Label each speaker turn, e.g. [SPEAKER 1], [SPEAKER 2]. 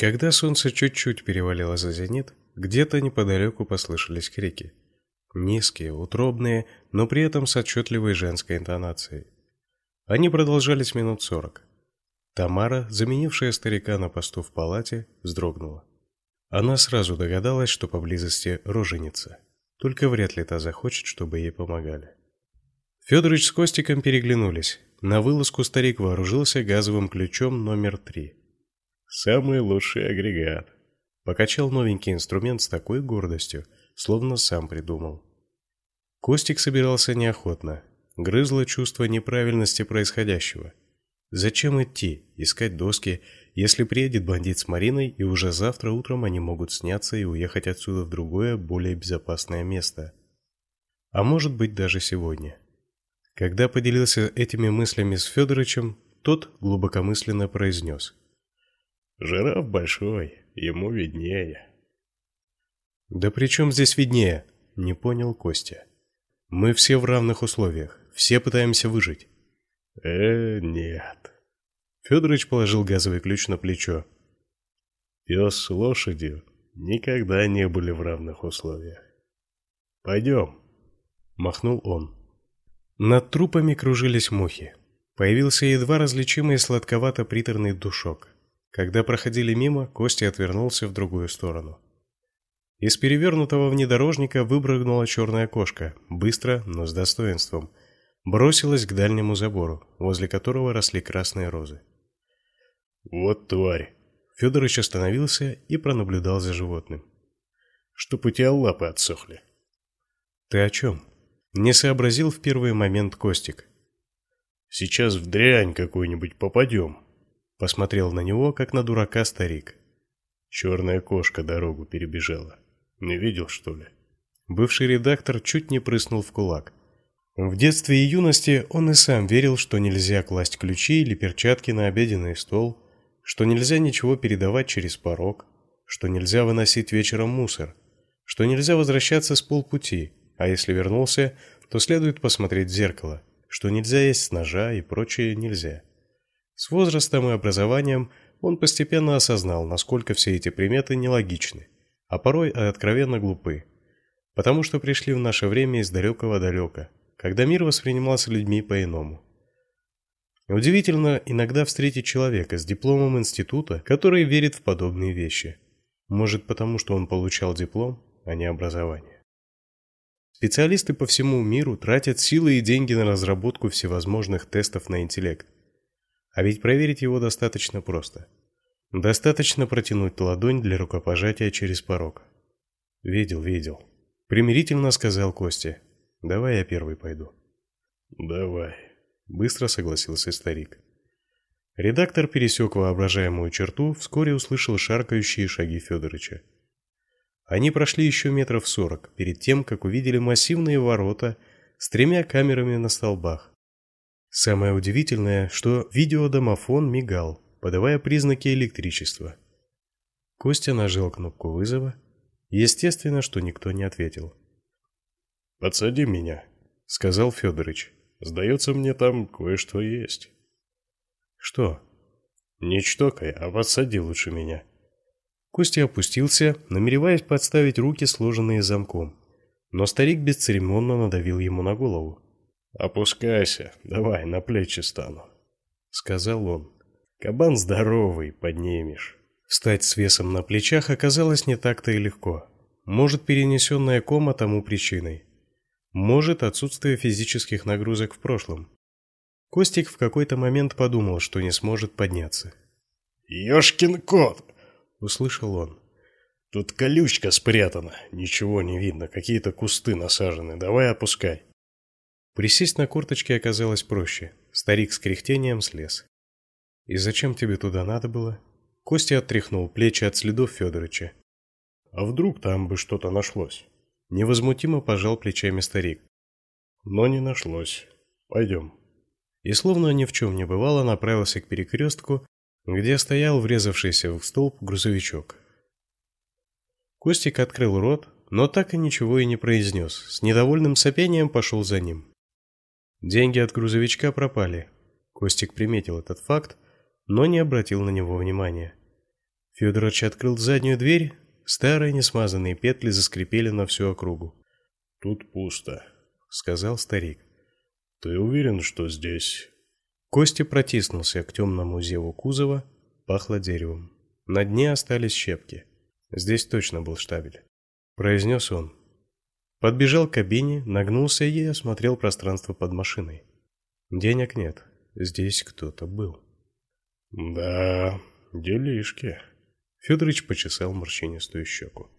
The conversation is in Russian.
[SPEAKER 1] Когда солнце чуть-чуть перевалило за зенит, где-то неподалеку послышались крики. Низкие, утробные, но при этом с отчетливой женской интонацией. Они продолжались минут сорок. Тамара, заменившая старика на посту в палате, вздрогнула. Она сразу догадалась, что поблизости роженица. Только вряд ли та захочет, чтобы ей помогали. Федорович с Костиком переглянулись. На вылазку старик вооружился газовым ключом номер три. Самый лучший агрегат. Покачал новенький инструмент с такой гордостью, словно сам придумал. Костик собирался неохотно. Грызло чувство неправильности происходящего. Зачем идти, искать доски, если приедет бандит с Мариной, и уже завтра утром они могут сняться и уехать отсюда в другое, более безопасное место? А может быть, даже сегодня. Когда поделился этими мыслями с Федоровичем, тот глубокомысленно произнес. «Жираф большой, ему виднее». «Да при чем здесь виднее?» – не понял Костя. «Мы все в равных условиях, все пытаемся выжить». «Э, нет», Федорович положил газовый ключ на плечо. Пес с лошадью никогда не были в равных условиях. Пойдем, махнул он. Над трупами кружились мухи. Появился едва различимый сладковато-приторный душок. Когда проходили мимо, Костя отвернулся в другую сторону. Из перевернутого внедорожника выпрыгнула черная кошка, быстро, но с достоинством, бросилась к дальнему забору, возле которого росли красные розы. Вот тварь. Федорович остановился и пронаблюдал за животным. Чтоб у тебя лапы отсохли. Ты о чем? Не сообразил в первый момент Костик. Сейчас в дрянь какую-нибудь попадем. Посмотрел на него, как на дурака старик. Черная кошка дорогу перебежала. Не видел, что ли? Бывший редактор чуть не прыснул в кулак. В детстве и юности он и сам верил, что нельзя класть ключи или перчатки на обеденный стол, что нельзя ничего передавать через порог, что нельзя выносить вечером мусор, что нельзя возвращаться с полпути, а если вернулся, то следует посмотреть в зеркало, что нельзя есть с ножа и прочее нельзя. С возрастом и образованием он постепенно осознал, насколько все эти приметы нелогичны, а порой откровенно глупы, потому что пришли в наше время из далекого далека, когда мир воспринимался людьми по-иному. Удивительно иногда встретить человека с дипломом института, который верит в подобные вещи. Может, потому что он получал диплом, а не образование. Специалисты по всему миру тратят силы и деньги на разработку всевозможных тестов на интеллект. А ведь проверить его достаточно просто. Достаточно протянуть ладонь для рукопожатия через порог. Видел, видел. Примирительно сказал Костя. Давай я первый пойду. Давай. Быстро согласился старик. Редактор пересек воображаемую черту, вскоре услышал шаркающие шаги Федоровича. Они прошли еще метров сорок перед тем, как увидели массивные ворота с тремя камерами на столбах. Самое удивительное, что видеодомофон мигал, подавая признаки электричества. Костя нажал кнопку вызова. Естественно, что никто не ответил. "Подсади меня", сказал Федорович. Сдается мне, там кое-что есть. Что? Не чтокай, а подсади лучше меня. Костя опустился, намереваясь подставить руки, сложенные замком. Но старик бесцеремонно надавил ему на голову. «Опускайся, давай, на плечи стану», — сказал он. «Кабан здоровый, поднимешь». Встать с весом на плечах оказалось не так-то и легко. Может, перенесенная кома тому причиной. Может, отсутствие физических нагрузок в прошлом. Костик в какой-то момент подумал, что не сможет подняться. «Ешкин кот!» — услышал он. «Тут колючка спрятана, ничего не видно, какие-то кусты насажены, давай опускай». Присесть на корточки оказалось проще. Старик с кряхтением слез. «И зачем тебе туда надо было?» Костя оттряхнул плечи от следов Федоровича. «А вдруг там бы что-то нашлось?» Невозмутимо пожал плечами старик. Но не нашлось. Пойдем. И словно ни в чем не бывало, направился к перекрестку, где стоял врезавшийся в столб грузовичок. Костик открыл рот, но так и ничего и не произнес. С недовольным сопением пошел за ним. Деньги от грузовичка пропали. Костик приметил этот факт, но не обратил на него внимания. Федорович открыл заднюю дверь, старые несмазанные петли заскрипели на всю округу.
[SPEAKER 2] Тут пусто,
[SPEAKER 1] сказал старик.
[SPEAKER 2] Ты уверен, что здесь?
[SPEAKER 1] Костя протиснулся к темному зеву кузова, пахло деревом. На дне остались щепки. Здесь точно был штабель, произнес он. Подбежал к кабине, нагнулся и осмотрел пространство под машиной. Денег нет. Здесь кто-то был.
[SPEAKER 2] Да, делишки.
[SPEAKER 1] Федорович почесал морщинистую щеку.